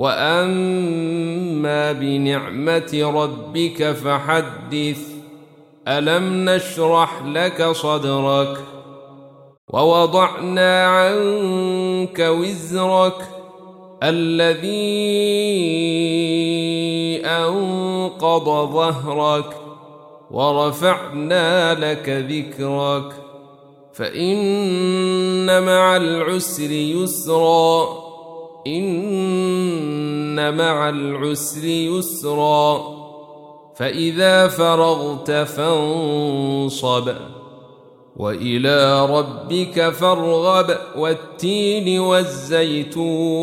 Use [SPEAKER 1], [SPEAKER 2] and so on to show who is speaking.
[SPEAKER 1] واما بنعمه ربك فحدث الم نشرح لك صدرك ووضعنا عنك وزرك الذي انقض ظهرك ورفعنا لك ذكرك فان مع العسر يسرا إن مع العسر يسرا فإذا فرغت فانصب وإلى ربك فارغب والتين والزيتون